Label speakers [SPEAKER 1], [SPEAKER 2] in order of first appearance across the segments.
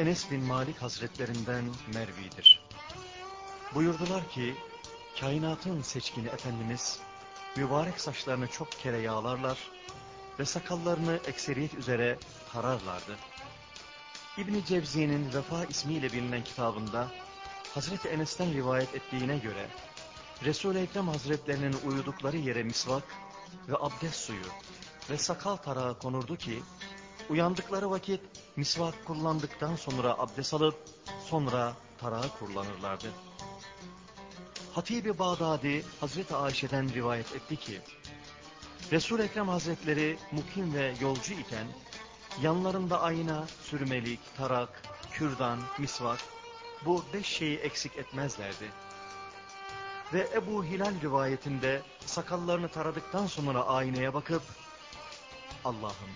[SPEAKER 1] Enes bin Malik hazretlerinden Mervi'dir. Buyurdular ki, kainatın seçkini Efendimiz, mübarek saçlarını çok kere yağlarlar ve sakallarını ekseriyet üzere tararlardı. İbni Cevzi'nin Vefa ismiyle bilinen kitabında, Hazreti Enes'ten rivayet ettiğine göre, Resul-i Ekrem hazretlerinin uyudukları yere misvak ve abdest suyu ve sakal tarağı konurdu ki, uyandıkları vakit misvak kullandıktan sonra abdest alıp, sonra tarağı kullanırlardı. Hatib-i Bağdadi Hazreti Ayşe'den rivayet etti ki, Resul-i Ekrem Hazretleri mukim ve yolcu iken, yanlarında ayna, sürmelik, tarak, kürdan, misvak, bu beş şeyi eksik etmezlerdi. Ve Ebu Hilal rivayetinde sakallarını taradıktan sonra aynaya bakıp, Allah'ım,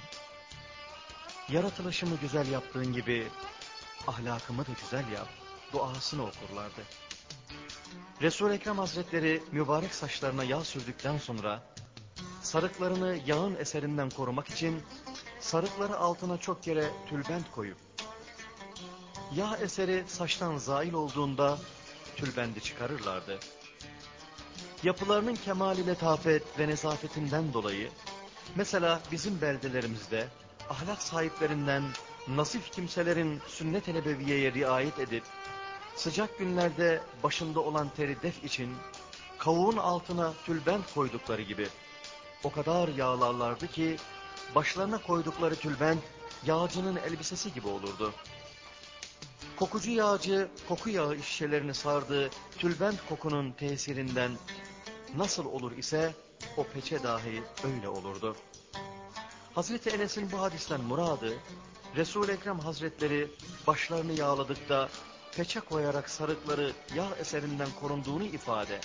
[SPEAKER 1] yaratılışımı güzel yaptığın gibi ahlakımı da güzel yap, duasını okurlardı. Resul-i Ekrem Hazretleri mübarek saçlarına yağ sürdükten sonra, sarıklarını yağın eserinden korumak için sarıkları altına çok kere tülbent koyup, yağ eseri saçtan zail olduğunda tülbendi çıkarırlardı. Yapılarının kemali letafet ve nezafetinden dolayı, mesela bizim beldelerimizde ahlak sahiplerinden nasif kimselerin sünnet-i nebeviyeye riayet edip, sıcak günlerde başında olan teri def için kavuğun altına tülbent koydukları gibi o kadar yağlarlardı ki başlarına koydukları tülbent yağcının elbisesi gibi olurdu. Kokucu yağcı koku yağı şişelerini sardığı tülbent kokunun tesirinden nasıl olur ise o peçe dahi öyle olurdu. Hazreti Enes'in bu hadisten muradı, Resul-i Ekrem Hazretleri başlarını yağladıkta peçe koyarak sarıkları yağ eserinden korunduğunu ifade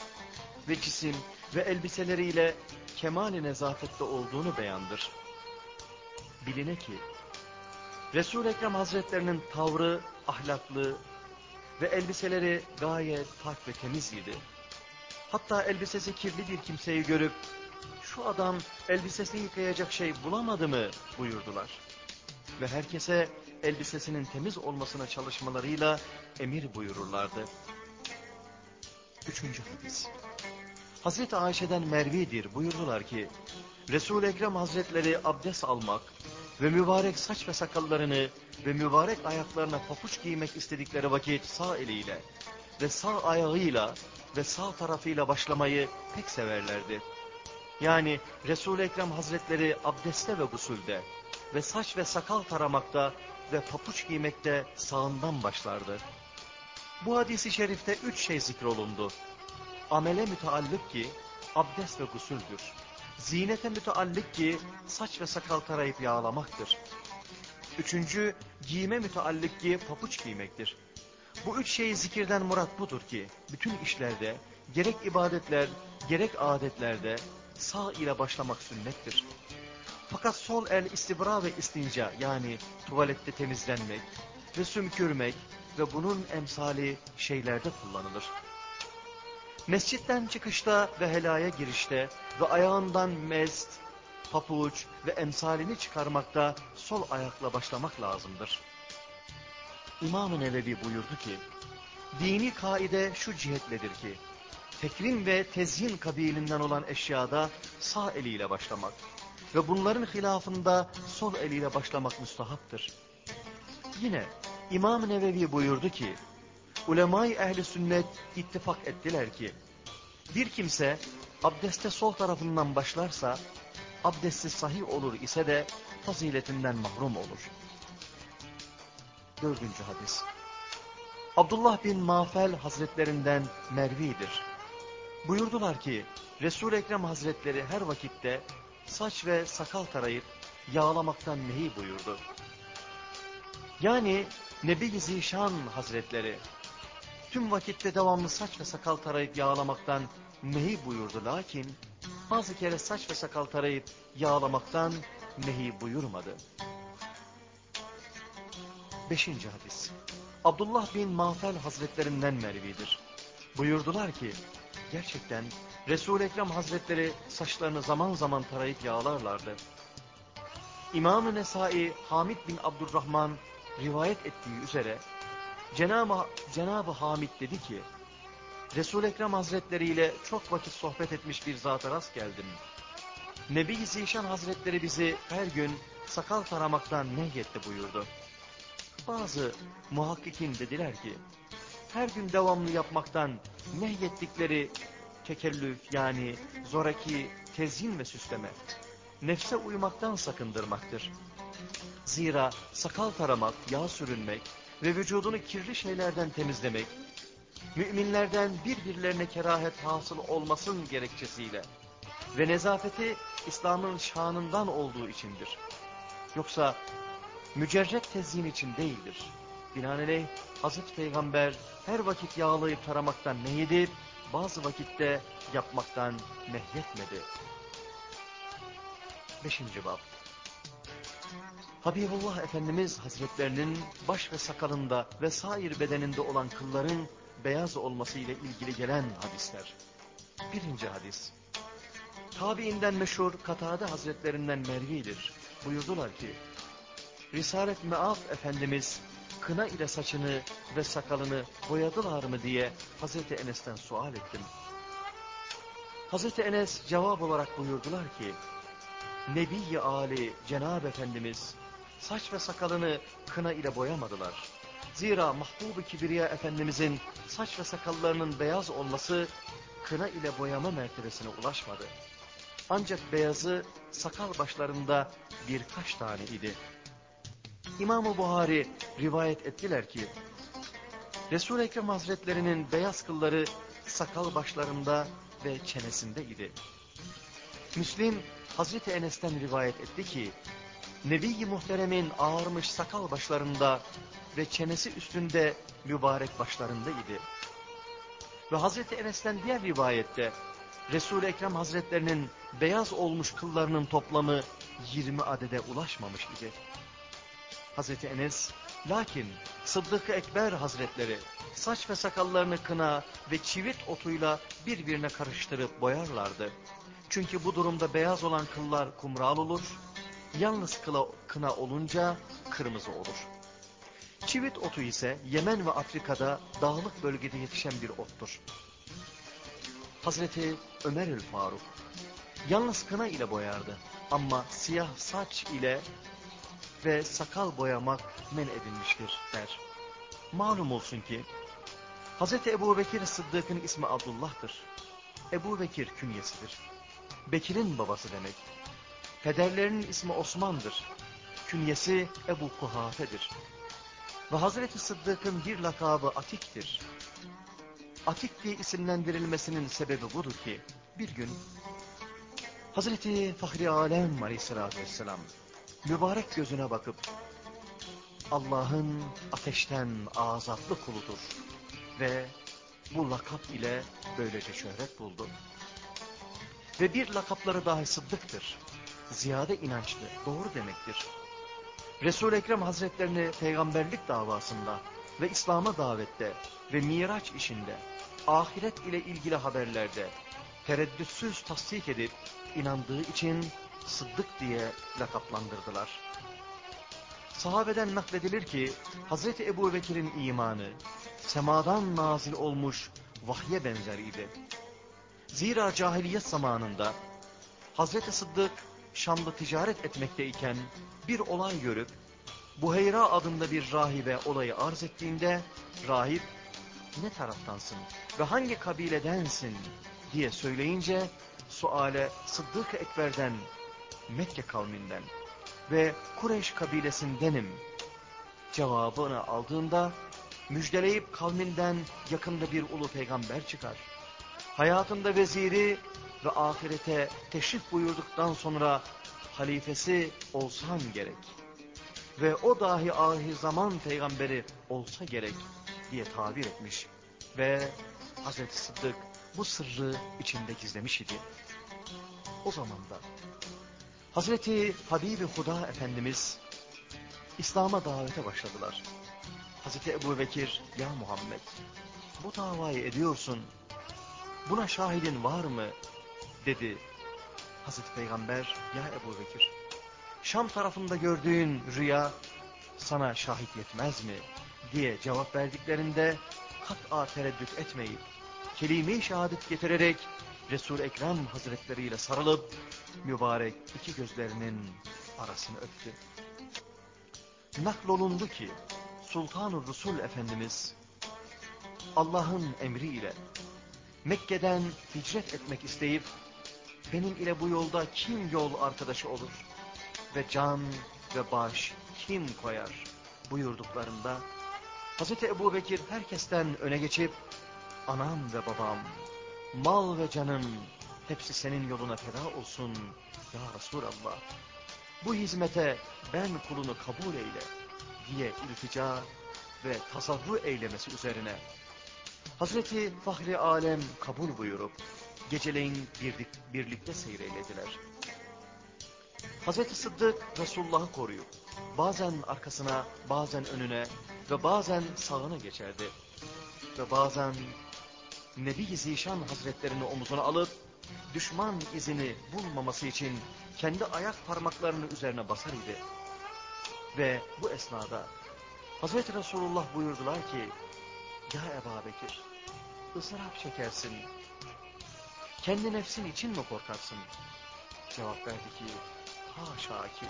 [SPEAKER 1] ve cisim ve elbiseleriyle kemali nezafette olduğunu beyandır. Biline ki, Resul-i Ekrem Hazretlerinin tavrı ahlaklı ve elbiseleri gayet pak ve temiz idi. Hatta elbisesi kirli bir kimseyi görüp, şu adam elbisesini yıkayacak şey bulamadı mı buyurdular. Ve herkese elbisesinin temiz olmasına çalışmalarıyla emir buyururlardı. Üçüncü hadis. Hazreti Ayşe'den Mervi'dir buyurdular ki, Resul-i Ekrem Hazretleri abdest almak ve mübarek saç ve sakallarını ve mübarek ayaklarına papuç giymek istedikleri vakit sağ eliyle ve sağ ayağıyla ve sağ tarafıyla başlamayı pek severlerdi. Yani Resul-i Ekrem Hazretleri abdestte ve gusulde ve saç ve sakal taramakta ve papuç giymekte sağından başlardı. Bu hadisi şerifte üç şey zikrolundu. Amele müteallık ki abdest ve gusuldür. Zinete müteallık ki saç ve sakal tarayıp yağlamaktır. Üçüncü giyime müteallık ki papuç giymektir. Bu üç şeyi zikirden murat budur ki bütün işlerde gerek ibadetler gerek adetlerde sağ ile başlamak sünnettir. Fakat sol el istibra ve istinca yani tuvalette temizlenmek ve sümkürmek ve bunun emsali şeylerde kullanılır. Mescitten çıkışta ve helaya girişte ve ayağından mest, papuç ve emsalini çıkarmakta sol ayakla başlamak lazımdır. İmam-ı Nevevi buyurdu ki, dini kaide şu cihetledir ki, tekrim ve tezyin kabilinden olan eşyada sağ eliyle başlamak ve bunların hilafında sol eliyle başlamak müstahaptır. Yine İmam Nevevi buyurdu ki, ulemayı ehli sünnet ittifak ettiler ki, bir kimse abdeste sol tarafından başlarsa, abdesti sahih olur ise de faziletinden mahrum olur. Dördüncü hadis. Abdullah bin Mafel hazretlerinden Mervi'dir. Buyurdular ki, Resul-i Ekrem hazretleri her vakitte saç ve sakal tarayıp yağlamaktan nehi buyurdu. Yani Nebi Zişan Hazretleri tüm vakitte devamlı saç ve sakal tarayıp yağlamaktan nehi buyurdu. Lakin bazı kere saç ve sakal tarayıp yağlamaktan nehi buyurmadı. Beşinci hadis. Abdullah bin Mafel Hazretlerinden Mervi'dir. Buyurdular ki, gerçekten Resul-i Ekrem Hazretleri saçlarını zaman zaman tarayıp yağlarlardı. İmam-ı Nesai Hamid bin Abdurrahman rivayet ettiği üzere Cenab-ı Cenab Hamid dedi ki Resul-i Ekrem Hazretleri ile çok vakit sohbet etmiş bir zata rast geldim. Nebi Zişan Hazretleri bizi her gün sakal taramaktan nehyetti buyurdu. Bazı muhakkikin dediler ki her gün devamlı yapmaktan nehyettikleri tekellüf yani zoraki tezyin ve süsleme nefse uymaktan sakındırmaktır. Zira sakal taramak, yağ sürünmek ve vücudunu kirli şeylerden temizlemek, müminlerden birbirlerine kerahet hasıl olmasın gerekçesiyle ve nezafeti İslam'ın şanından olduğu içindir. Yoksa mücerret tezyin için değildir. Binaenaleyh Hazreti Peygamber her vakit yağlayıp taramaktan nehyedip bazı vakitte yapmaktan nehyetmedi. Beşinci bab Habibullah Efendimiz Hazretlerinin baş ve sakalında ve sair bedeninde olan kılların beyaz olması ile ilgili gelen hadisler. Birinci hadis. Tabiinden meşhur Katade Hazretlerinden Mervi'dir. Buyurdular ki, Risalet Meaf Efendimiz kına ile saçını ve sakalını boyadılar mı diye Hazreti Enes'ten sual ettim. Hazreti Enes cevap olarak buyurdular ki, Nebi-i Ali Cenab Efendimiz saç ve sakalını kına ile boyamadılar. Zira Mahbub-ı Kibriya Efendimizin saç ve sakallarının beyaz olması kına ile boyama mertebesine ulaşmadı. Ancak beyazı sakal başlarında birkaç tane idi. İmam-ı Buhari rivayet ettiler ki, Resul-i Ekrem Hazretlerinin beyaz kılları sakal başlarında ve çenesinde idi. Müslim Hazreti Enes'ten rivayet etti ki, Nebi-i Muhterem'in ağarmış sakal başlarında ve çenesi üstünde mübarek başlarında idi. Ve Hazreti Enes'ten diğer rivayette, Resul-i Ekrem Hazretlerinin beyaz olmuş kıllarının toplamı 20 adede ulaşmamış idi. Hazreti Enes, lakin Sıddık-ı Ekber Hazretleri saç ve sakallarını kına ve çivit otuyla birbirine karıştırıp boyarlardı. Çünkü bu durumda beyaz olan kıllar kumral olur, yalnız kıla, kına olunca kırmızı olur. Çivit otu ise Yemen ve Afrika'da dağlık bölgede yetişen bir ottur. Hazreti Ömer-ül Faruk yalnız kına ile boyardı ama siyah saç ile ve sakal boyamak men edilmiştir der. Malum olsun ki Hazreti Ebu Bekir Sıddık'ın ismi Abdullah'tır. Ebu Bekir künyesidir. Bekir'in babası demek. Pederlerinin ismi Osman'dır. Künyesi Ebu Kuhafe'dir. Ve Hazreti Sıddık'ın bir lakabı Atik'tir. Atik diye isimlendirilmesinin sebebi budur ki bir gün Hazreti Fahri Alem Aleyhisselatü Vesselam mübarek gözüne bakıp Allah'ın ateşten azatlı kuludur ve bu lakap ile böylece şöhret buldu. Ve bir lakapları dahi sıddıktır. Ziyade inançlı, doğru demektir. Resul-i Ekrem Hazretlerini peygamberlik davasında ve İslam'a davette ve miraç işinde, ahiret ile ilgili haberlerde tereddütsüz tasdik edip inandığı için Sıddık diye lakaplandırdılar. Sahabeden nakledilir ki Hazreti Ebu Bekir'in imanı semadan nazil olmuş vahye benzer idi. Zira cahiliyet zamanında Hazreti Sıddık Şam'da ticaret etmekteyken bir olay görüp Buheyra adında bir rahibe olayı arz ettiğinde rahip ne taraftansın ve hangi kabiledensin diye söyleyince suale Sıddık Ekber'den Mekke kavminden ve Kureyş kabilesindenim cevabını aldığında müjdeleyip kavminden yakında bir ulu peygamber çıkar. Hayatında veziri ve ahirete teşrif buyurduktan sonra halifesi olsan gerek. Ve o dahi ahir zaman peygamberi olsa gerek diye tabir etmiş. Ve Hazreti Sıddık bu sırrı içinde gizlemiş idi. O zaman da Hazreti Habibi Huda Efendimiz İslam'a davete başladılar. Hazreti Ebu Bekir, ya Muhammed bu davayı ediyorsun, buna şahidin var mı? dedi. Hazreti Peygamber, ya Ebu Bekir, Şam tarafında gördüğün rüya sana şahit yetmez mi? diye cevap verdiklerinde kat'a tereddüt etmeyip kelime-i şehadet getirerek Resul-i Ekrem hazretleriyle sarılıp mübarek iki gözlerinin arasını öptü. Naklolundu ki Sultan-ı Resul Efendimiz Allah'ın emriyle Mekke'den hicret etmek isteyip benim ile bu yolda kim yol arkadaşı olur ve can ve baş kim koyar buyurduklarında Hz. Ebu Bekir herkesten öne geçip anam ve babam, mal ve canım hepsi senin yoluna feda olsun ya Resulallah. Bu hizmete ben kulunu kabul eyle diye iltica ve tasavvur eylemesi üzerine Hazreti Fahri Alem kabul buyurup geceleyin birlik, birlikte seyreylediler. Hazreti Sıddık Resulullah'ı koruyup bazen arkasına bazen önüne ve bazen sağına geçerdi. Ve bazen Nebi-i Zişan Hazretlerini omuzuna alıp düşman izini bulmaması için kendi ayak parmaklarını üzerine basar idi. Ve bu esnada Hazreti Resulullah buyurdular ki Ya Ebu Bekir ıstırap çekersin. Kendi nefsin için mi korkarsın? Cevap verdi ki haşa ki.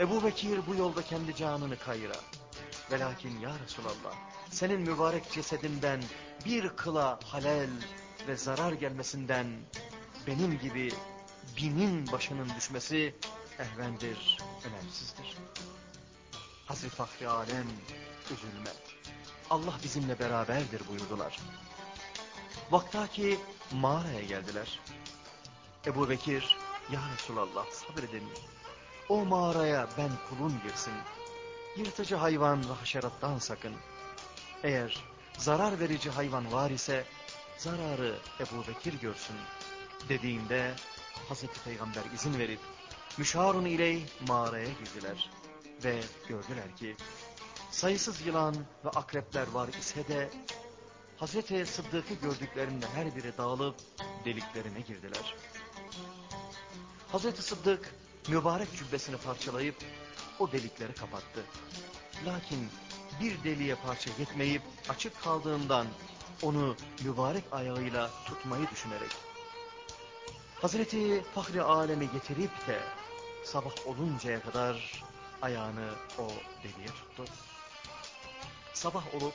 [SPEAKER 1] Ebu Bekir bu yolda kendi canını kayıra. Velakin ya Resulallah senin mübarek cesedinden bir kıla halel ve zarar gelmesinden benim gibi binin başının düşmesi ehvendir, önemsizdir. Hazreti Fahri Alem üzülme. Allah bizimle beraberdir buyurdular. Vaktaki mağaraya geldiler. Ebu Bekir, ya Resulallah sabredin. O mağaraya ben kulun girsin. Yırtıcı hayvan ve haşerattan sakın. Eğer zarar verici hayvan var ise zararı Ebu Bekir görsün. Dediğinde Hazreti Peygamber izin verip müşarun ile mağaraya girdiler. Ve gördüler ki sayısız yılan ve akrepler var ise de Hazreti Sıddık'ı gördüklerinde her biri dağılıp deliklerine girdiler. Hazreti Sıddık mübarek cübbesini parçalayıp o delikleri kapattı. Lakin bir deliğe parça yetmeyip açık kaldığından onu mübarek ayağıyla tutmayı düşünerek Hazreti Fahri Alemi getirip de sabah oluncaya kadar ayağını o deliğe tuttu. Sabah olup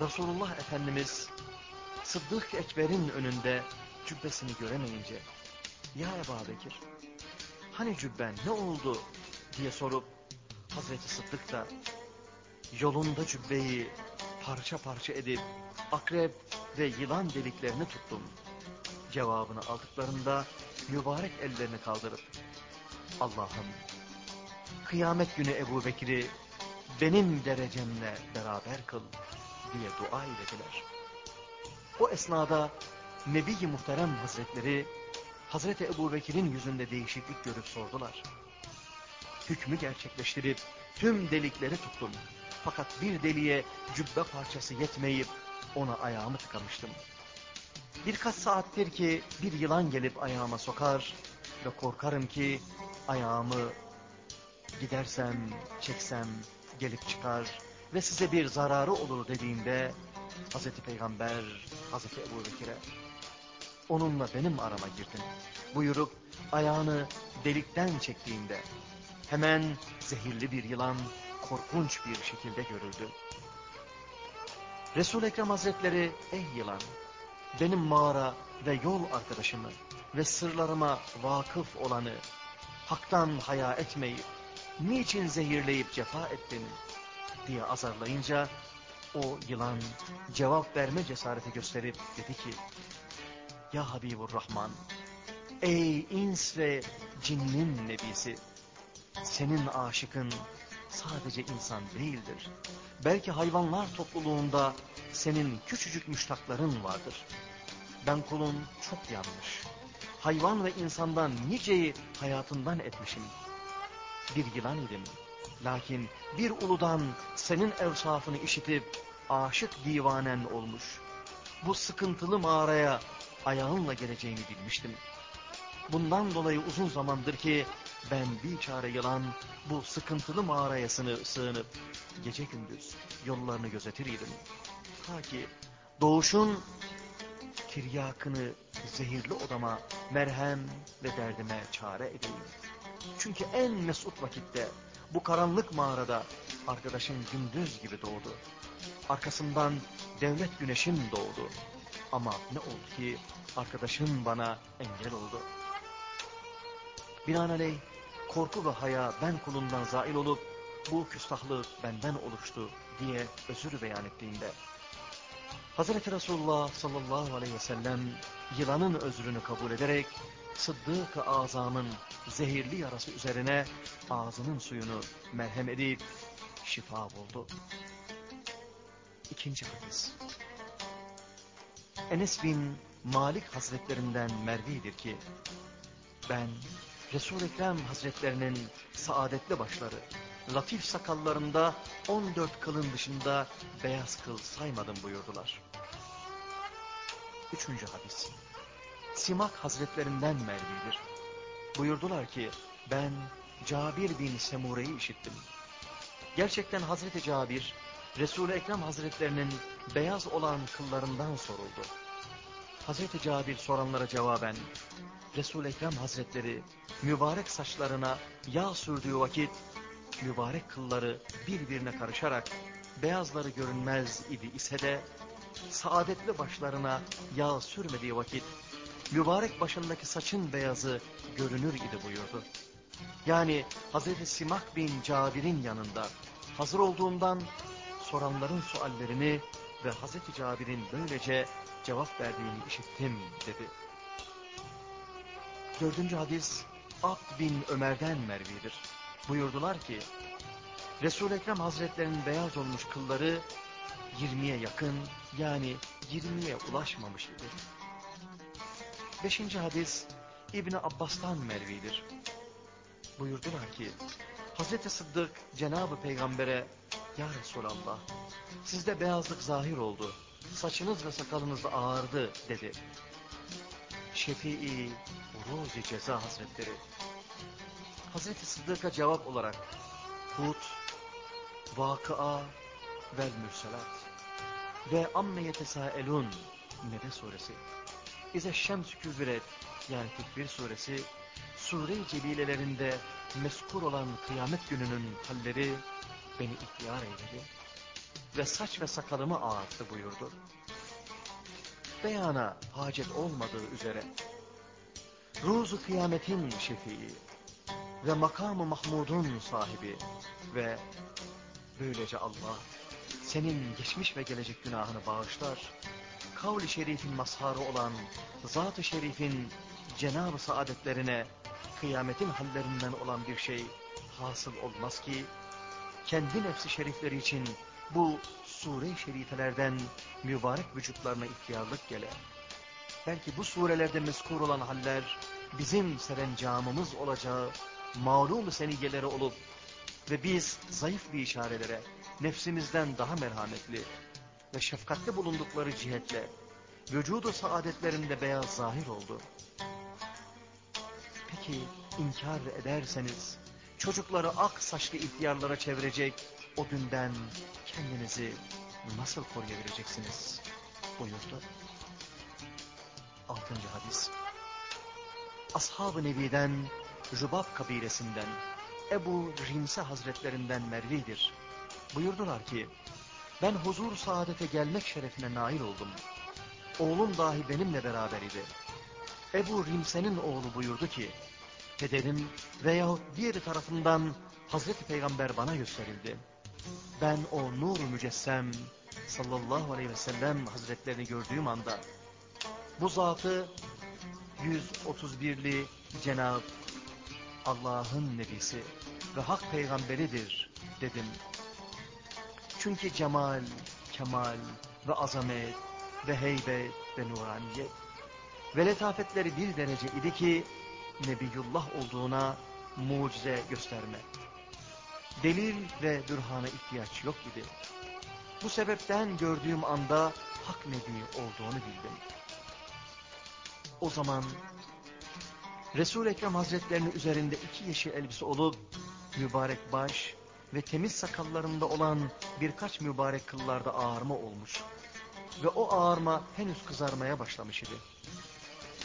[SPEAKER 1] Resulullah Efendimiz Sıddık Ekber'in önünde cübbesini göremeyince Ya Ebu Bekir hani cübben ne oldu diye sorup Hazreti Sıddık da yolunda cübbeyi parça parça edip akrep ve yılan deliklerini tuttum. Cevabını aldıklarında mübarek ellerini kaldırıp Allah'ım kıyamet günü Ebu Bekir'i benim derecemle beraber kıl diye dua edildiler. O esnada Nebi-i Muhterem Hazretleri Hazreti Ebu Bekir'in yüzünde değişiklik görüp sordular. Hükmü gerçekleştirip tüm delikleri tuttum. Fakat bir deliğe cübbe parçası yetmeyip ona ayağımı tıkamıştım. Birkaç saattir ki bir yılan gelip ayağıma sokar ve korkarım ki ayağımı gidersem, çeksem gelip çıkar ve size bir zararı olur dediğinde Hazreti Peygamber Hazreti Ebu Bekir'e onunla benim arama girdin buyurup ayağını delikten çektiğinde hemen zehirli bir yılan korkunç bir şekilde görüldü. resul Ekrem Hazretleri ey yılan benim mağara ve yol arkadaşımı ve sırlarıma vakıf olanı haktan haya etmeyip niçin zehirleyip cefa ettin diye azarlayınca o yılan cevap verme cesareti gösterip dedi ki Ya Habibur Rahman ey ins ve cinnin nebisi senin aşıkın sadece insan değildir. Belki hayvanlar topluluğunda senin küçücük müştakların vardır. Ben kulun çok yanlış. Hayvan ve insandan niceyi hayatından etmişim. Bir yılan idim. Lakin bir uludan senin evsafını işitip aşık divanen olmuş. Bu sıkıntılı mağaraya ayağınla geleceğini bilmiştim. Bundan dolayı uzun zamandır ki ben bir çare yılan bu sıkıntılı mağaraya sığınıp gece gündüz yollarını gözetir idim. Ta ki doğuşun tiryakını zehirli odama merhem ve derdime çare edeyim. Çünkü en mesut vakitte bu karanlık mağarada arkadaşım gündüz gibi doğdu. Arkasından devlet güneşim doğdu. Ama ne oldu ki arkadaşım bana engel oldu. Binaenaleyh korku ve haya ben kulundan zail olup bu küstahlık benden oluştu diye özür beyan ettiğinde Hazreti Resulullah sallallahu aleyhi ve sellem yılanın özrünü kabul ederek Sıddık-ı Azam'ın zehirli yarası üzerine ağzının suyunu merhem edip şifa buldu. İkinci hadis. Enes bin Malik Hazretlerinden Mervi'dir ki ben Resul-i Ekrem Hazretlerinin saadetli başları, latif sakallarında 14 kılın dışında beyaz kıl saymadım buyurdular. Üçüncü hadis. Simak Hazretlerinden Mervi'dir. Buyurdular ki ben Cabir bin Semure'yi işittim. Gerçekten Hazreti Cabir, Resul-i Ekrem Hazretlerinin beyaz olan kıllarından soruldu. Hazreti Cabir soranlara cevaben, Resul-i Ekrem Hazretleri mübarek saçlarına yağ sürdüğü vakit, mübarek kılları birbirine karışarak beyazları görünmez idi ise de, saadetli başlarına yağ sürmediği vakit, mübarek başındaki saçın beyazı görünür idi buyurdu. Yani Hazreti Simak bin Cabir'in yanında hazır olduğundan soranların suallerini ve Hazreti Cabir'in böylece cevap verdiğini işittim dedi. Dördüncü hadis Abd bin Ömer'den Mervi'dir. Buyurdular ki Resul-i Ekrem Hazretlerinin beyaz olmuş kılları 20'ye yakın yani 20'ye ulaşmamış idi. Beşinci hadis İbni Abbas'tan Mervi'dir. Buyurdular ki Hazreti Sıddık Cenab-ı Peygamber'e Ya Resulallah sizde beyazlık zahir oldu. Saçınız ve sakalınız ağardı dedi. Şefii Ruzi Ceza Hazretleri. Hazreti Sıddık'a cevap olarak Hud, Vakıa vel Mürselat ve Amme Yetesaelun Nebe suresi. İze Şems Kübret yani Tekbir suresi Sure-i Celilelerinde meskur olan kıyamet gününün halleri beni ihtiyar eyledi ve saç ve sakalımı ağarttı buyurdu. Beyana hacet olmadığı üzere Ruzu kıyametin şefii ve makamı Mahmud'un sahibi ve böylece Allah senin geçmiş ve gelecek günahını bağışlar. Kavli şerifin mazharı olan Zat-ı şerifin Cenab-ı saadetlerine kıyametin hallerinden olan bir şey hasıl olmaz ki kendi nefsi şerifleri için bu sure-i şerifelerden mübarek vücutlarına ihtiyarlık gele. Belki bu surelerde meskur olan haller bizim serencamımız olacağı malum seniyeleri olup ve biz zayıf bir işarelere nefsimizden daha merhametli ve şefkatli bulundukları cihetle vücudu saadetlerinde beyaz zahir oldu. Peki inkar ederseniz çocukları ak saçlı ihtiyarlara çevirecek o günden kendinizi nasıl koruyabileceksiniz buyurdu. Altıncı hadis. Ashab-ı Nebi'den Rubab kabilesinden Ebu Rimse Hazretlerinden Mervi'dir. Buyurdular ki ben huzur saadete gelmek şerefine nail oldum. Oğlum dahi benimle beraber idi. Ebu Rimse'nin oğlu buyurdu ki pederim veya diğeri tarafından Hazreti Peygamber bana gösterildi. Ben o nur mücessem sallallahu aleyhi ve sellem hazretlerini gördüğüm anda bu zatı 131'li Cenab Allah'ın nebisi ve hak peygamberidir dedim. Çünkü cemal, kemal ve azamet ve heybet ve nuraniyet ve letafetleri bir derece idi ki Nebiyullah olduğuna mucize gösterme. Delil ve bürhana ihtiyaç yok idi. Bu sebepten gördüğüm anda hak nebi olduğunu bildim. O zaman Resul-i Ekrem Hazretlerinin üzerinde iki yeşil elbise olup mübarek baş ve temiz sakallarında olan birkaç mübarek kıllarda ağarma olmuş. Ve o ağarma henüz kızarmaya başlamış idi.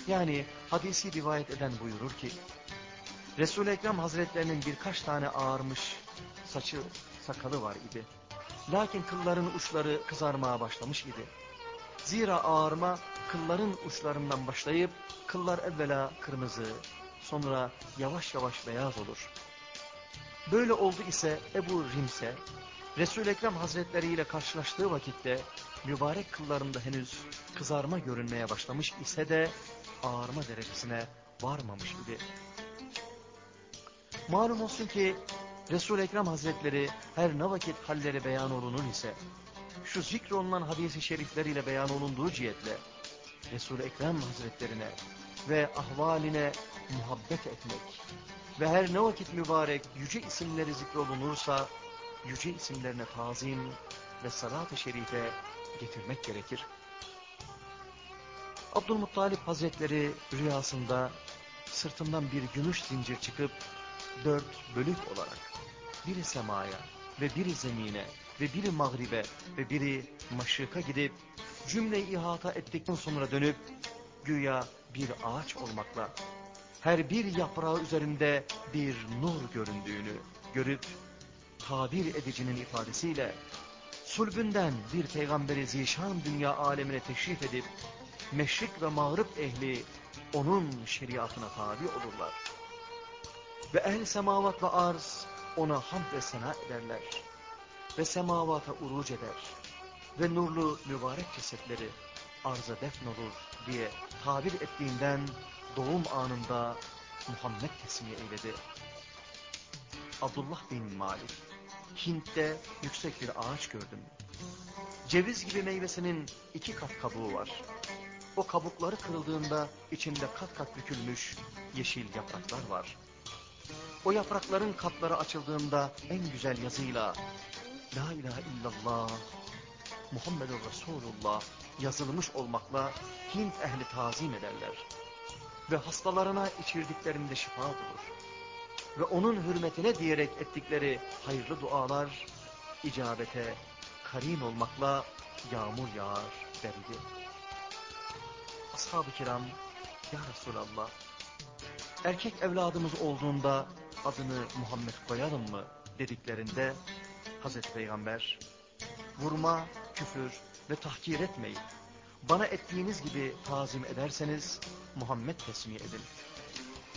[SPEAKER 1] Yani hadisi rivayet eden buyurur ki Resul-i Ekrem Hazretlerinin birkaç tane ağarmış saçı sakalı var idi. Lakin kılların uçları kızarmaya başlamış idi. Zira ağarma kılların uçlarından başlayıp kıllar evvela kırmızı sonra yavaş yavaş beyaz olur. Böyle oldu ise Ebu Rimse Resul-i Ekrem Hazretleri ile karşılaştığı vakitte mübarek kıllarında henüz kızarma görünmeye başlamış ise de ağarma derecesine varmamış idi. Malum olsun ki Resul-i Ekrem Hazretleri her ne vakit halleri beyan olunur ise şu zikrolunan hadisi şerifleriyle beyan olunduğu cihetle Resul-i Ekrem Hazretlerine ve ahvaline muhabbet etmek ve her ne vakit mübarek yüce isimleri zikrolunursa yüce isimlerine tazim ve salat-ı şerife getirmek gerekir. Abdülmuttalip Hazretleri rüyasında sırtından bir gümüş zincir çıkıp dört bölük olarak biri semaya ve biri zemine ve biri mağribe ve biri maşıka gidip cümle ihata ettikten sonra dönüp güya bir ağaç olmakla her bir yaprağı üzerinde bir nur göründüğünü görüp tabir edicinin ifadesiyle sulbünden bir peygamberi zişan dünya alemine teşrif edip meşrik ve mağrib ehli onun şeriatına tabi olurlar. Ve ehl semavat ve arz ona hamd ve sena ederler. Ve semavata uruc eder. Ve nurlu mübarek cesetleri arza defnolur diye tabir ettiğinden doğum anında Muhammed tesmiye eyledi. Abdullah bin Malik, Hint'te yüksek bir ağaç gördüm. Ceviz gibi meyvesinin iki kat kabuğu var. O kabukları kırıldığında içinde kat kat bükülmüş yeşil yapraklar var. O yaprakların katları açıldığında en güzel yazıyla La ilahe illallah Muhammedur Resulullah yazılmış olmakla Hint ehli tazim ederler. Ve hastalarına içirdiklerinde şifa bulur. Ve onun hürmetine diyerek ettikleri hayırlı dualar icabete karin olmakla yağmur yağar derdi. Ashab-ı kiram, Ya Resulallah, erkek evladımız olduğunda adını Muhammed koyalım mı dediklerinde Hazreti Peygamber, vurma, küfür ve tahkir etmeyin. Bana ettiğiniz gibi tazim ederseniz Muhammed tesmiye edin.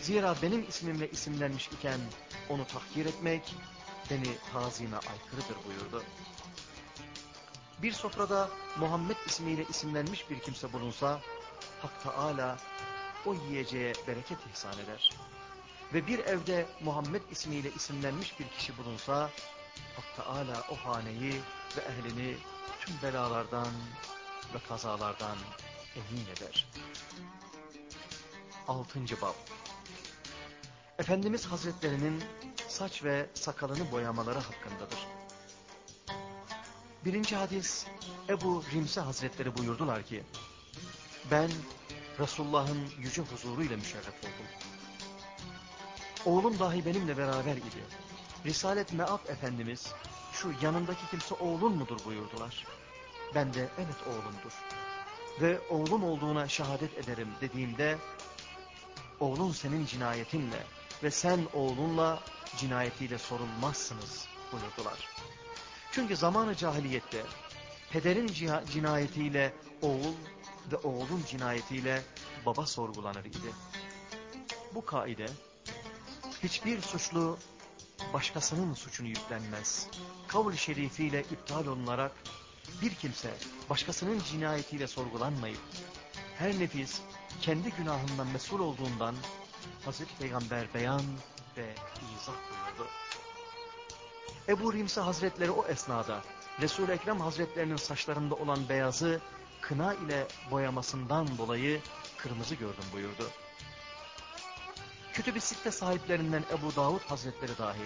[SPEAKER 1] Zira benim ismimle isimlenmiş iken onu tahkir etmek beni tazime aykırıdır buyurdu. Bir sofrada Muhammed ismiyle isimlenmiş bir kimse bulunsa Hak Teala o yiyeceğe bereket ihsan eder. Ve bir evde Muhammed ismiyle isimlenmiş bir kişi bulunsa Hak Teala o haneyi ve ehlini tüm belalardan ve kazalardan emin eder. Altıncı bab Efendimiz Hazretlerinin saç ve sakalını boyamaları hakkındadır. Birinci hadis Ebu Rimse Hazretleri buyurdular ki ben Resulullah'ın yüce huzuruyla müşerref oldum. Oğlum dahi benimle beraber idi. Risalet Meab Efendimiz şu yanındaki kimse oğlun mudur buyurdular. Ben de evet oğlumdur. Ve oğlum olduğuna şehadet ederim dediğimde oğlun senin cinayetinle ve sen oğlunla cinayetiyle sorulmazsınız buyurdular. Çünkü zamanı cahiliyette pederin cinayetiyle oğul ve oğlun cinayetiyle baba sorgulanır idi. Bu kaide hiçbir suçlu başkasının suçunu yüklenmez. Kavl-i şerifiyle iptal olunarak bir kimse başkasının cinayetiyle sorgulanmayıp her nefis kendi günahından mesul olduğundan Hazreti Peygamber beyan ve izah buyurdu. Ebu Rimsi Hazretleri o esnada Resul-i Ekrem Hazretlerinin saçlarında olan beyazı kına ile boyamasından dolayı kırmızı gördüm buyurdu. Kütüb-i Sitte sahiplerinden Ebu Davud Hazretleri dahi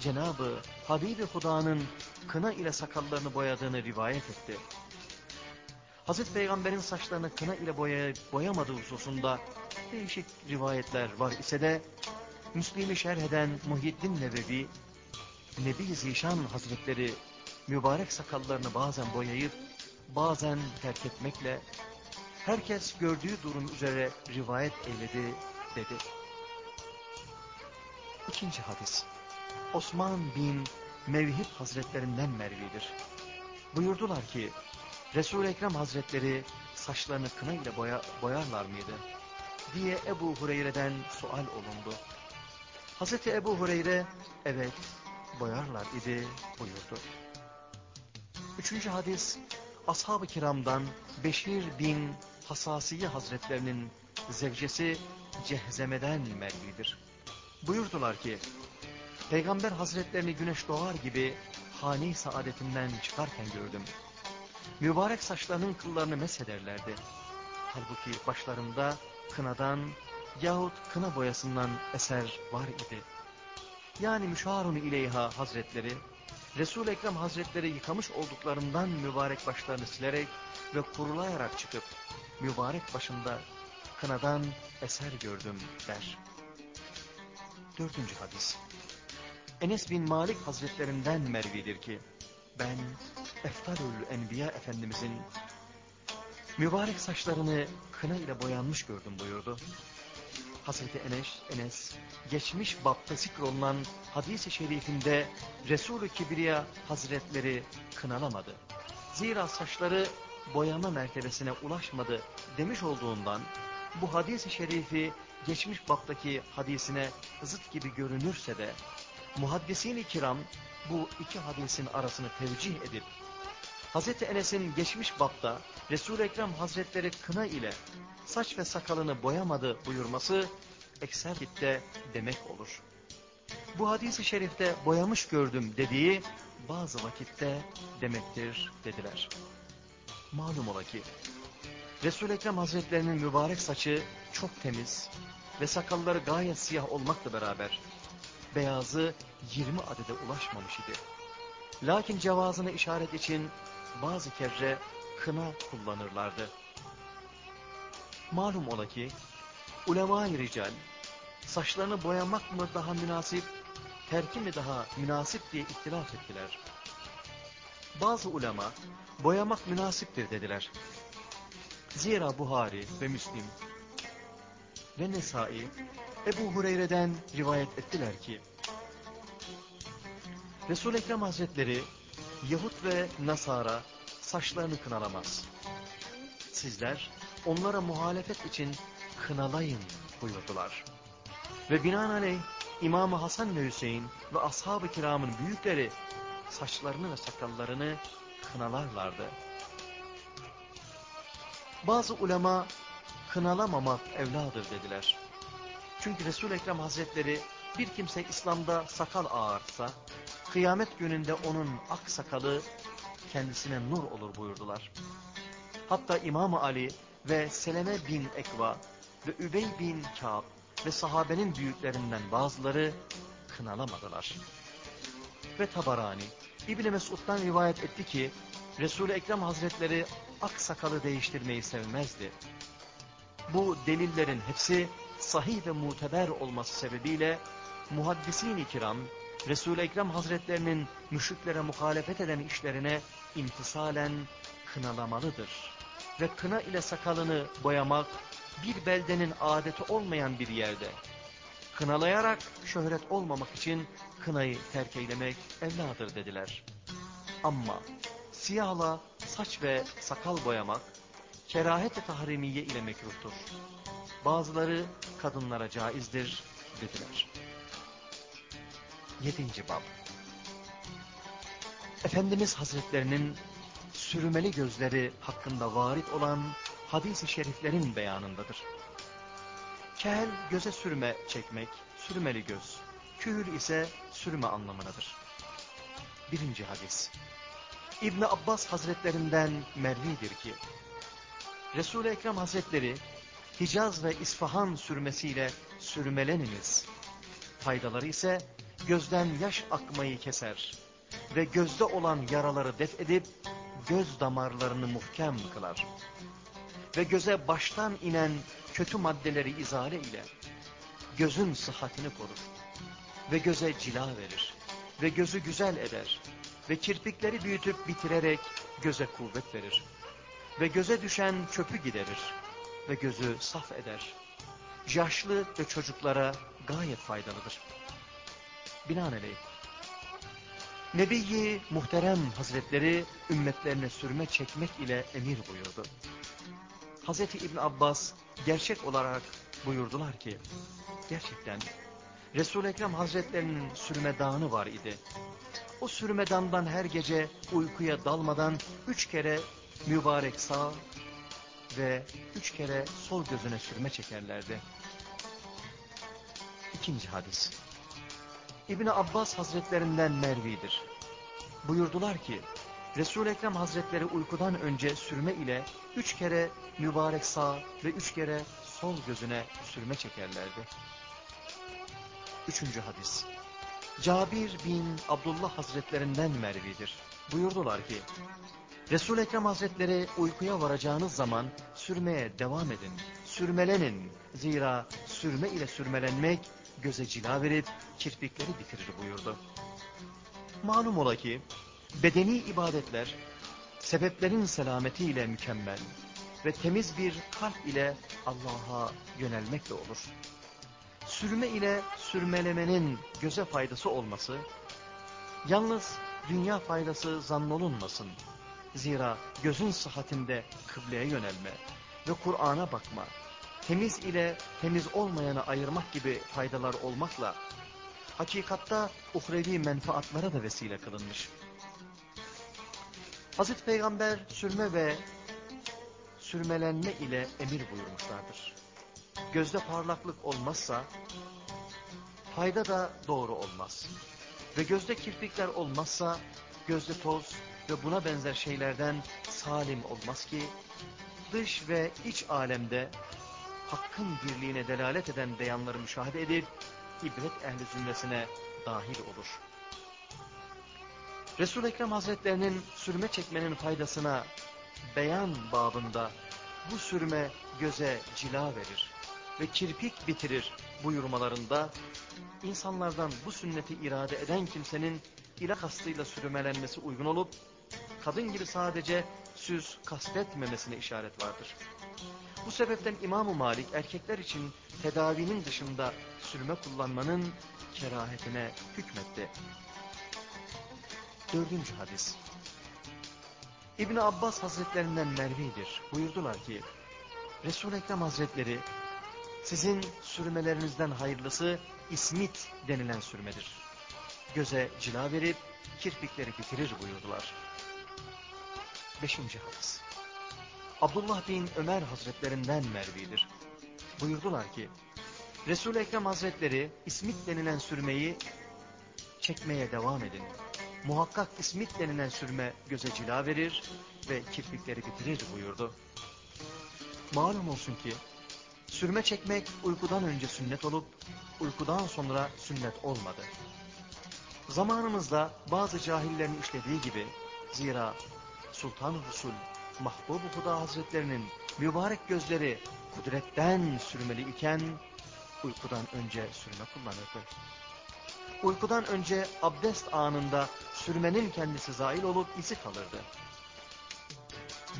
[SPEAKER 1] Cenabı Habibi Huda'nın kına ile sakallarını boyadığını rivayet etti. Hazreti Peygamber'in saçlarını kına ile boya, boyamadığı hususunda değişik rivayetler var ise de Müslim'i şerh eden Muhyiddin Nebevi, Nebi Zişan Hazretleri mübarek sakallarını bazen boyayıp bazen terk etmekle herkes gördüğü durum üzere rivayet eyledi dedi. İkinci hadis. Osman bin Mevhib Hazretlerinden Mervi'dir. Buyurdular ki Resul-i Ekrem Hazretleri saçlarını kına ile boya, boyarlar mıydı? diye Ebu Hureyre'den sual olundu. Hazreti Ebu Hureyre evet boyarlar idi buyurdu. Üçüncü hadis ashab-ı kiramdan Beşir bin Hasasiye Hazretlerinin zevcesi Cehzeme'den mervidir. Buyurdular ki Peygamber Hazretlerini güneş doğar gibi hane saadetinden çıkarken gördüm. Mübarek saçlarının kıllarını mesederlerdi. Halbuki başlarında kınadan yahut kına boyasından eser var idi. Yani müşarun ileyha hazretleri, Resul-i Ekrem hazretleri yıkamış olduklarından mübarek başlarını silerek ve kurulayarak çıkıp mübarek başında kınadan eser gördüm der. Dördüncü hadis. Enes bin Malik hazretlerinden mervidir ki, ben Eftalül Enbiya Efendimizin mübarek saçlarını kına ile boyanmış gördüm buyurdu. Hazreti Enes, Enes geçmiş bapta zikrolunan hadis-i şerifinde Resul-ü Kibriya Hazretleri kınalamadı. Zira saçları boyama mertebesine ulaşmadı demiş olduğundan bu hadis-i şerifi geçmiş baptaki hadisine zıt gibi görünürse de muhaddisin-i kiram bu iki hadisin arasını tevcih edip Hazreti Enes'in geçmiş bapta Resul-i Ekrem Hazretleri kına ile saç ve sakalını boyamadı buyurması ekser bitte demek olur. Bu hadisi şerifte boyamış gördüm dediği bazı vakitte demektir dediler. Malum ola ki Resul-i Ekrem Hazretlerinin mübarek saçı çok temiz ve sakalları gayet siyah olmakla beraber beyazı 20 adede ulaşmamış idi. Lakin cevazını işaret için bazı kere kına kullanırlardı. Malum ola ki ulema-i rical saçlarını boyamak mı daha münasip, terki mi daha münasip diye ihtilaf ettiler. Bazı ulema boyamak münasiptir dediler. Zira Buhari ve Müslim ve Nesai Ebu Hureyre'den rivayet ettiler ki Resul-i Ekrem Hazretleri Yahut ve Nasara saçlarını kınalamaz. Sizler onlara muhalefet için kınalayın buyurdular. Ve binaenaleyh İmam-ı Hasan ve Hüseyin ve ashab-ı kiramın büyükleri saçlarını ve sakallarını kınalarlardı. Bazı ulema kınalamamak evladır dediler. Çünkü Resul-i Ekrem Hazretleri bir kimse İslam'da sakal ağarsa kıyamet gününde onun ak sakalı kendisine nur olur buyurdular. Hatta İmam Ali ve Seleme bin Ekva ve Übey bin Kâb ve sahabenin büyüklerinden bazıları kınalamadılar. Ve Tabarani İbni Mesud'dan rivayet etti ki Resul-i Ekrem Hazretleri ak sakalı değiştirmeyi sevmezdi. Bu delillerin hepsi sahih ve muteber olması sebebiyle muhaddisin-i kiram Resul-i Ekrem Hazretlerinin müşriklere muhalefet eden işlerine imtisalen kınalamalıdır. Ve kına ile sakalını boyamak bir beldenin adeti olmayan bir yerde. Kınalayarak şöhret olmamak için kınayı terk eylemek evladır dediler. Ama siyahla saç ve sakal boyamak kerahet-i tahrimiye ile mekruhtur. Bazıları kadınlara caizdir dediler. Yedinci bab Efendimiz Hazretlerinin sürmeli gözleri hakkında varit olan hadis-i şeriflerin beyanındadır. Kel göze sürme çekmek, sürmeli göz. Kühül ise sürme anlamındadır. Birinci hadis. İbn Abbas Hazretlerinden mervidir ki, Resul-i Ekrem Hazretleri Hicaz ve İsfahan sürmesiyle sürmeleniniz. Faydaları ise gözden yaş akmayı keser ve gözde olan yaraları def edip göz damarlarını muhkem kılar. ve göze baştan inen kötü maddeleri izale ile gözün sıhhatini korur ve göze cila verir ve gözü güzel eder ve kirpikleri büyütüp bitirerek göze kuvvet verir ve göze düşen çöpü giderir ve gözü saf eder. Yaşlı ve çocuklara gayet faydalıdır. Binaenaleyh, Nebi-i Muhterem Hazretleri ümmetlerine sürme çekmek ile emir buyurdu. Hazreti İbn Abbas gerçek olarak buyurdular ki, gerçekten Resul-i Ekrem Hazretlerinin sürmedanı var idi. O sürmedandan her gece uykuya dalmadan üç kere mübarek sağ ve üç kere sol gözüne sürme çekerlerdi. İkinci hadis. İbni Abbas Hazretlerinden Mervi'dir. Buyurdular ki, Resul-i Ekrem Hazretleri uykudan önce sürme ile üç kere mübarek sağ ve üç kere sol gözüne sürme çekerlerdi. Üçüncü hadis. Cabir bin Abdullah Hazretlerinden Mervi'dir. Buyurdular ki, Resul-i Ekrem Hazretleri uykuya varacağınız zaman sürmeye devam edin, sürmelenin. Zira sürme ile sürmelenmek göze cila verip kirpikleri bitirir buyurdu. Malum ola ki bedeni ibadetler sebeplerin selametiyle mükemmel ve temiz bir kalp ile Allah'a yönelmekle olur. Sürme ile sürmelemenin göze faydası olması, yalnız dünya faydası zannolunmasın. Zira gözün sıhhatinde kıbleye yönelme ve Kur'an'a bakma, temiz ile temiz olmayanı ayırmak gibi faydalar olmakla, hakikatta uhrevi menfaatlara da vesile kılınmış. Hazreti Peygamber sürme ve sürmelenme ile emir buyurmuşlardır. Gözde parlaklık olmazsa, fayda da doğru olmaz. Ve gözde kirpikler olmazsa, gözde toz ve buna benzer şeylerden salim olmaz ki, dış ve iç alemde hakkın birliğine delalet eden beyanları müşahede edip, ibret ehli zümresine dahil olur. Resul-i Ekrem Hazretlerinin sürme çekmenin faydasına beyan babında bu sürme göze cila verir ve kirpik bitirir buyurmalarında insanlardan bu sünneti irade eden kimsenin ilah kastıyla sürmelenmesi uygun olup kadın gibi sadece süz kastetmemesine işaret vardır. Bu sebepten İmam-ı Malik erkekler için tedavinin dışında sürme kullanmanın kerahetine hükmetti. Dördüncü hadis. İbni Abbas Hazretlerinden Mervi'dir. Buyurdular ki, Resul-i Ekrem Hazretleri, sizin sürmelerinizden hayırlısı ismit denilen sürmedir. Göze cila verip kirpikleri bitirir buyurdular. Beşinci hadis. Abdullah bin Ömer Hazretlerinden Mervi'dir. Buyurdular ki, Resul-i Ekrem Hazretleri ismit denilen sürmeyi çekmeye devam edin. Muhakkak ismit denilen sürme göze cila verir ve kirpikleri bitirir buyurdu. Malum olsun ki sürme çekmek uykudan önce sünnet olup uykudan sonra sünnet olmadı. Zamanımızda bazı cahillerin işlediği gibi zira Sultan Husul Mahbub-u Huda Hazretlerinin mübarek gözleri kudretten sürmeli iken uykudan önce sürme kullanırdı. Uykudan önce abdest anında sürmenin kendisi zail olup izi kalırdı.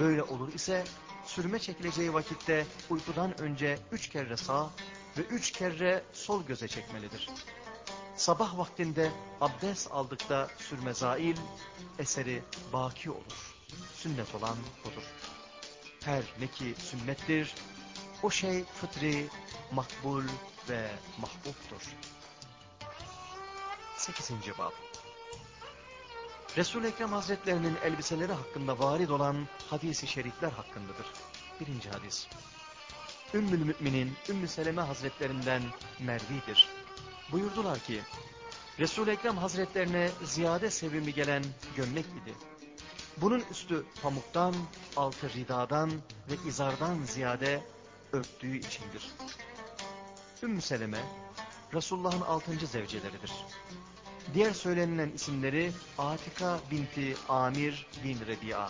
[SPEAKER 1] Böyle olur ise sürme çekileceği vakitte uykudan önce üç kere sağ ve üç kere sol göze çekmelidir. Sabah vaktinde abdest aldıkta sürme zail, eseri baki olur. Sünnet olan budur. Her ne ki sünnettir, o şey fıtri, makbul ve mahbuptur. 8. Bab Resul-i Ekrem Hazretlerinin elbiseleri hakkında varid olan hadisi şerifler hakkındadır. Birinci hadis. Ümmül Müminin Ümmü Seleme Hazretlerinden Mervi'dir. Buyurdular ki, Resul-i Ekrem Hazretlerine ziyade sevimli gelen gömlek idi. Bunun üstü pamuktan, altı ridadan ve izardan ziyade örttüğü içindir. Ümmü Seleme, Resulullah'ın altıncı zevceleridir. Diğer söylenilen isimleri Atika binti Amir bin Rebi'a,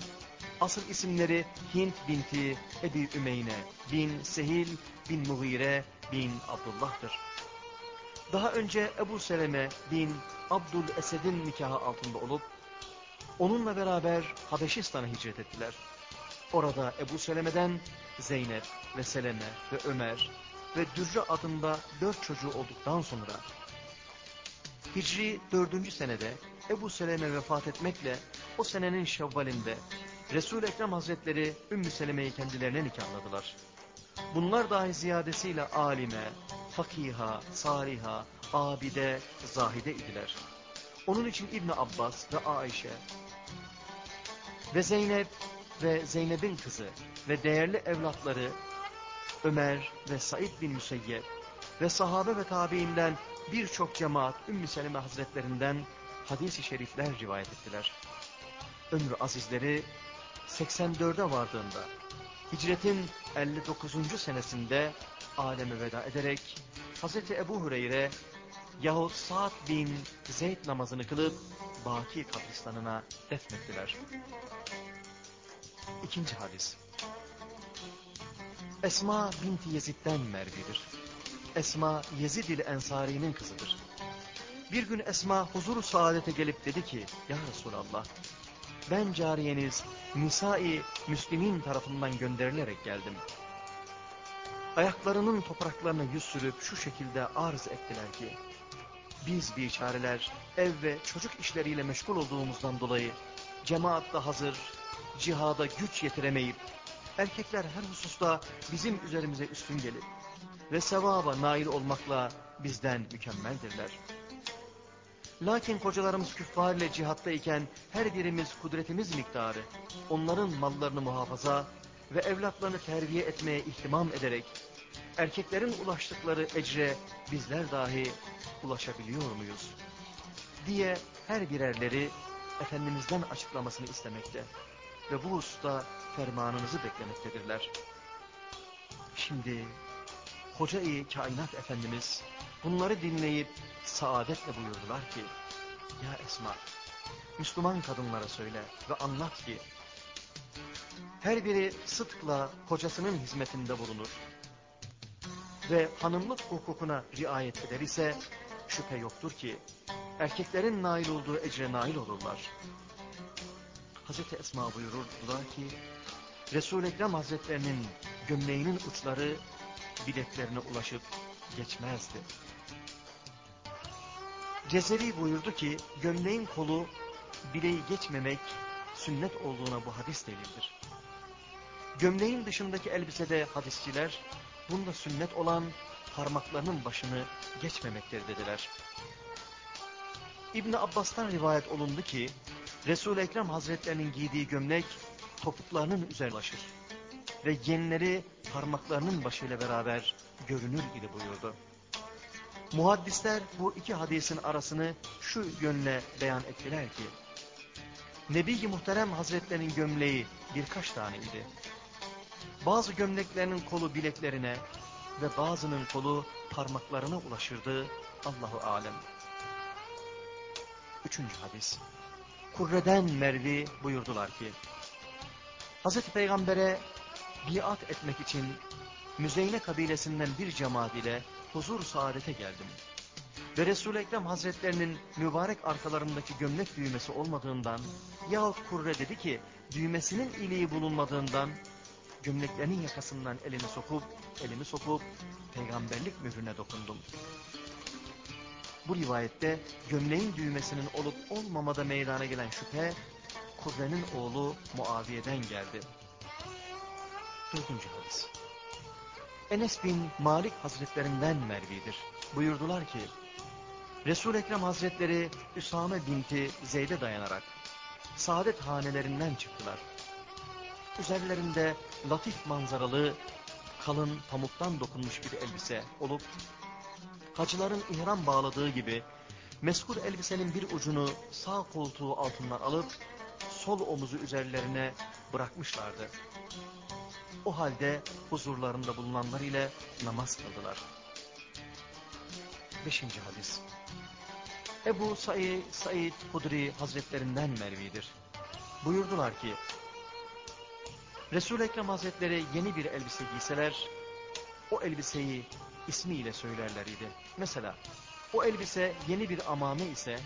[SPEAKER 1] asıl isimleri Hint binti Ebi Ümeyne bin Sehil bin Mughire bin Abdullah'tır. Daha önce Ebu Seleme bin Abdul Esed'in nikahı altında olup onunla beraber Habeşistan'a hicret ettiler. Orada Ebu Seleme'den Zeynep ve Seleme ve Ömer ve Dürre adında dört çocuğu olduktan sonra Hicri dördüncü senede Ebu Seleme vefat etmekle o senenin şevvalinde Resul-i Ekrem Hazretleri Ümmü Seleme'yi kendilerine nikahladılar. Bunlar dahi ziyadesiyle alime, fakiha, saliha, abide, zahide idiler. Onun için İbni Abbas ve Aişe ve Zeynep ve Zeynep'in kızı ve değerli evlatları Ömer ve Said bin Müseyyep ve sahabe ve tabiinden birçok cemaat Ümmü Seleme Hazretlerinden hadis-i şerifler rivayet ettiler. Ömrü azizleri 84'e vardığında hicretin 59. senesinde aleme veda ederek Hazreti Ebu Hureyre yahut Sa'd bin Zeyd namazını kılıp Baki kabristanına defnettiler. İkinci hadis. Esma binti Yezid'den Mervi'dir. Esma Yezid-il Ensari'nin kızıdır. Bir gün Esma huzuru saadete gelip dedi ki, Ya Resulallah, ben cariyeniz Nisai Müslim'in tarafından gönderilerek geldim. Ayaklarının topraklarına yüz sürüp şu şekilde arz ettiler ki, biz biçareler ev ve çocuk işleriyle meşgul olduğumuzdan dolayı cemaatta hazır, cihada güç yetiremeyip, erkekler her hususta bizim üzerimize üstün gelip ve sevaba nail olmakla bizden mükemmeldirler. Lakin kocalarımız küffar ile cihattayken her birimiz kudretimiz miktarı, onların mallarını muhafaza ve evlatlarını terbiye etmeye ihtimam ederek, erkeklerin ulaştıkları ecre bizler dahi ulaşabiliyor muyuz? Diye her birerleri Efendimiz'den açıklamasını istemekte ve bu hususta fermanınızı beklemektedirler. Şimdi Hoca-i Kainat Efendimiz bunları dinleyip saadetle buyurdular ki Ya Esma Müslüman kadınlara söyle ve anlat ki her biri sıdkla kocasının hizmetinde bulunur ve hanımlık hukukuna riayet eder ise şüphe yoktur ki erkeklerin nail olduğu ecre nail olurlar. Hazreti Esma buyururdular ki Resul-i Ekrem Hazretlerinin gömleğinin uçları bileklerine ulaşıp geçmezdi. Cezeri buyurdu ki gömleğin kolu bileği geçmemek sünnet olduğuna bu hadis delildir. Gömleğin dışındaki elbisede hadisçiler bunda sünnet olan parmaklarının başını geçmemektir dediler. İbn Abbas'tan rivayet olundu ki Resul-i Ekrem Hazretlerinin giydiği gömlek topuklarının üzerine ulaşır ve genleri parmaklarının başıyla beraber görünür idi buyurdu. Muhaddisler bu iki hadisin arasını şu yönle beyan ettiler ki, Nebi-i Muhterem Hazretlerinin gömleği birkaç tane idi. Bazı gömleklerinin kolu bileklerine ve bazının kolu parmaklarına ulaşırdı Allahu Alem. Üçüncü hadis. Kurre'den Mervi buyurdular ki, Hazreti Peygamber'e biat etmek için Müzeyne kabilesinden bir cemaat ile huzur saadete geldim. Ve Resul-i Ekrem Hazretlerinin mübarek arkalarındaki gömlek düğmesi olmadığından yahut kurre dedi ki düğmesinin iliği bulunmadığından gömleklerinin yakasından elini sokup elimi sokup peygamberlik mührüne dokundum. Bu rivayette gömleğin düğmesinin olup olmamada meydana gelen şüphe Kurre'nin oğlu Muaviye'den geldi. Dördüncü hadis. Enes bin Malik Hazretlerinden Mervi'dir. Buyurdular ki, Resul-i Ekrem Hazretleri Üsame binti Zeyd'e dayanarak saadet hanelerinden çıktılar. Üzerlerinde latif manzaralı, kalın pamuktan dokunmuş bir elbise olup, hacıların ihram bağladığı gibi meskur elbisenin bir ucunu sağ koltuğu altından alıp sol omuzu üzerlerine bırakmışlardı. O halde huzurlarında bulunanlar ile namaz kıldılar. Beşinci hadis. Ebu Said, Said Hudri Hazretlerinden Mervi'dir. Buyurdular ki, Resul-i Ekrem Hazretleri yeni bir elbise giyseler, o elbiseyi ismiyle söylerler idi. Mesela o elbise yeni bir amame ise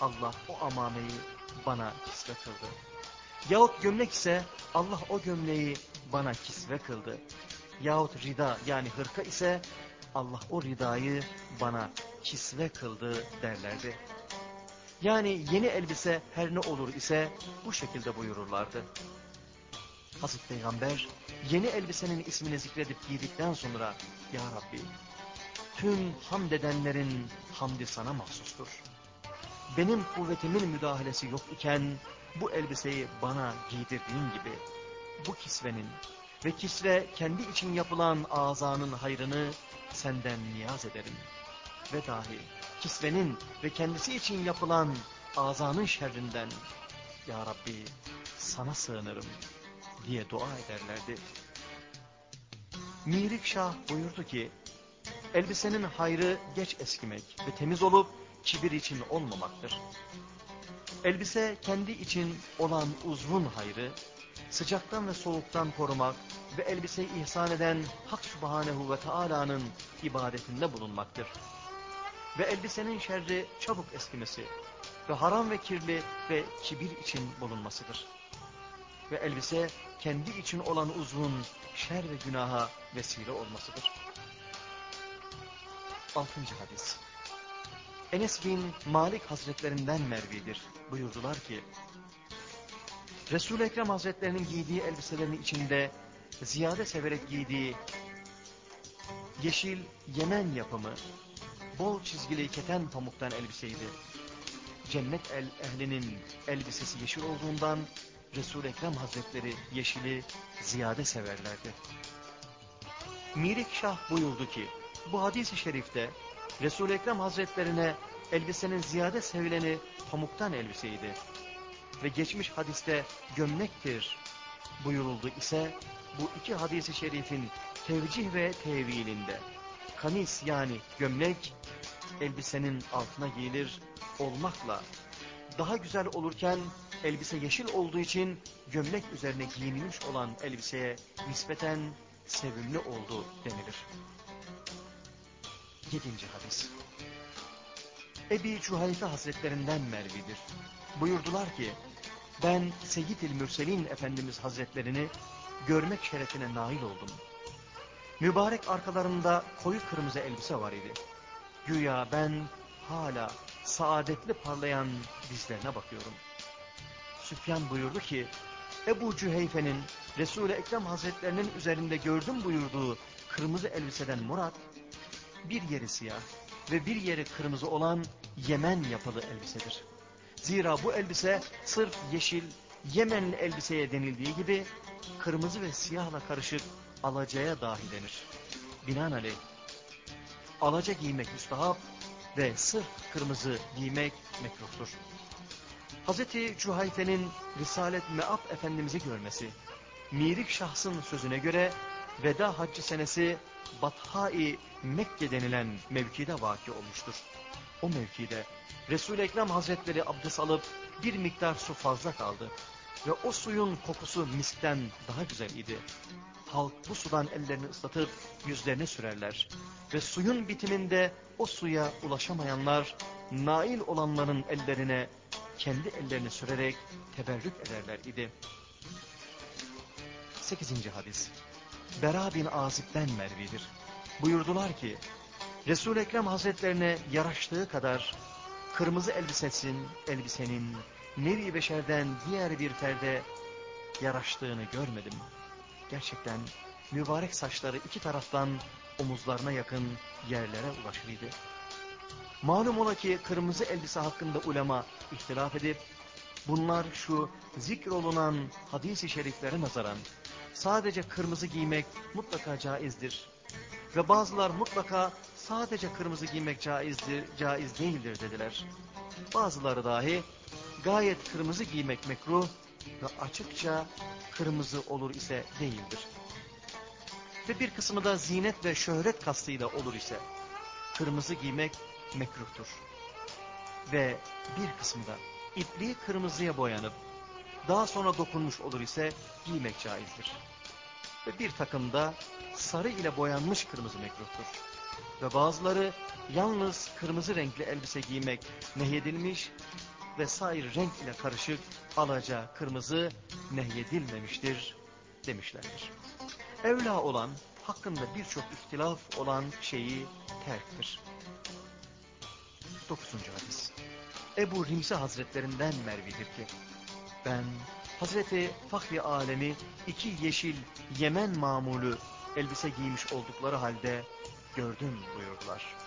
[SPEAKER 1] Allah o amameyi bana kisve kıldı. Yahut gömlek ise Allah o gömleği bana kisve kıldı. Yahut rida yani hırka ise Allah o ridayı bana kisve kıldı derlerdi. Yani yeni elbise her ne olur ise bu şekilde buyururlardı. Hazreti Peygamber yeni elbisenin ismini zikredip giydikten sonra Ya Rabbi tüm hamd edenlerin hamdi sana mahsustur. Benim kuvvetimin müdahalesi yok iken bu elbiseyi bana giydirdiğin gibi bu kisvenin ve kisve kendi için yapılan azanın hayrını senden niyaz ederim. Ve dahi kisvenin ve kendisi için yapılan azanın şerrinden Ya Rabbi sana sığınırım diye dua ederlerdi. Mirik Şah buyurdu ki, elbisenin hayrı geç eskimek ve temiz olup kibir için olmamaktır. Elbise kendi için olan uzvun hayrı, sıcaktan ve soğuktan korumak ve elbiseyi ihsan eden Hak Subhanehu ve Taala'nın ibadetinde bulunmaktır. Ve elbisenin şerri çabuk eskimesi ve haram ve kirli ve kibir için bulunmasıdır. Ve elbise kendi için olan uzvun şer ve günaha vesile olmasıdır. Altıncı hadis. Enes bin Malik hazretlerinden mervidir. Buyurdular ki, Resul-i Ekrem hazretlerinin giydiği elbiselerin içinde ziyade severek giydiği yeşil Yemen yapımı, bol çizgili keten pamuktan elbiseydi. Cennet el ehlinin elbisesi yeşil olduğundan Resul-i Ekrem hazretleri yeşili ziyade severlerdi. Mirik Şah buyurdu ki, bu hadis-i şerifte Resul-i Ekrem hazretlerine elbisenin ziyade sevileni pamuktan elbiseydi. Ve geçmiş hadiste gömlektir buyuruldu ise bu iki hadisi şerifin tevcih ve tevilinde kamis yani gömlek elbisenin altına giyilir olmakla daha güzel olurken elbise yeşil olduğu için gömlek üzerine giyinilmiş olan elbiseye nispeten sevimli oldu denilir. Yedinci hadis. Ebi Cuhayfe Hazretlerinden Mervidir. Buyurdular ki, ben Seyyid-i Mürselin Efendimiz Hazretlerini görmek şerefine nail oldum. Mübarek arkalarında koyu kırmızı elbise var idi. Güya ben hala saadetli parlayan dizlerine bakıyorum. Süfyan buyurdu ki, Ebu Cüheyfe'nin Resul-i Ekrem Hazretlerinin üzerinde gördüm buyurduğu kırmızı elbiseden murat, bir yeri siyah ve bir yeri kırmızı olan Yemen yapılı elbisedir. Zira bu elbise sırf yeşil Yemenli elbiseye denildiği gibi kırmızı ve siyahla karışık alacaya dahi denir. Binaenaleyh alaca giymek müstahap ve sırf kırmızı giymek mekruhtur. Hazreti Cuhayfe'nin Risalet Meab Efendimiz'i görmesi, Mirik şahsın sözüne göre veda haccı senesi Bathai Mekke denilen mevkide vaki olmuştur. O mevkide Resul-i Ekrem Hazretleri abdest alıp bir miktar su fazla kaldı. Ve o suyun kokusu miskten daha güzel idi. Halk bu sudan ellerini ıslatıp yüzlerini sürerler. Ve suyun bitiminde o suya ulaşamayanlar nail olanların ellerine kendi ellerini sürerek teberrük ederler idi. 8. hadis. Bera bin Azib'den Mervidir. Buyurdular ki, Resul-i Ekrem Hazretlerine yaraştığı kadar kırmızı elbisesin, elbisenin nevi beşerden diğer bir ferde yaraştığını görmedim. Gerçekten mübarek saçları iki taraftan omuzlarına yakın yerlere ulaşırdı. Malum ola ki kırmızı elbise hakkında ulema ihtilaf edip, bunlar şu zikrolunan hadis-i şeriflere nazaran sadece kırmızı giymek mutlaka caizdir. Ve bazılar mutlaka sadece kırmızı giymek caizdir, caiz değildir dediler. Bazıları dahi gayet kırmızı giymek mekruh ve açıkça kırmızı olur ise değildir. Ve bir kısmı da zinet ve şöhret kastıyla olur ise kırmızı giymek mekruhtur. Ve bir kısmı da ipliği kırmızıya boyanıp daha sonra dokunmuş olur ise giymek caizdir. Ve bir takımda sarı ile boyanmış kırmızı mekruhtur. Ve bazıları yalnız kırmızı renkli elbise giymek nehyedilmiş ve sair renk ile karışık alaca, kırmızı nehyedilmemiştir demişlerdir. Evla olan, hakkında birçok ihtilaf olan şeyi terktir. Dokuzuncu hadis. Ebu Rimsi Hazretlerinden Mervidir ki, ben Hazreti Fahri Alemi iki yeşil Yemen mamulü elbise giymiş oldukları halde gördüm buyurdular.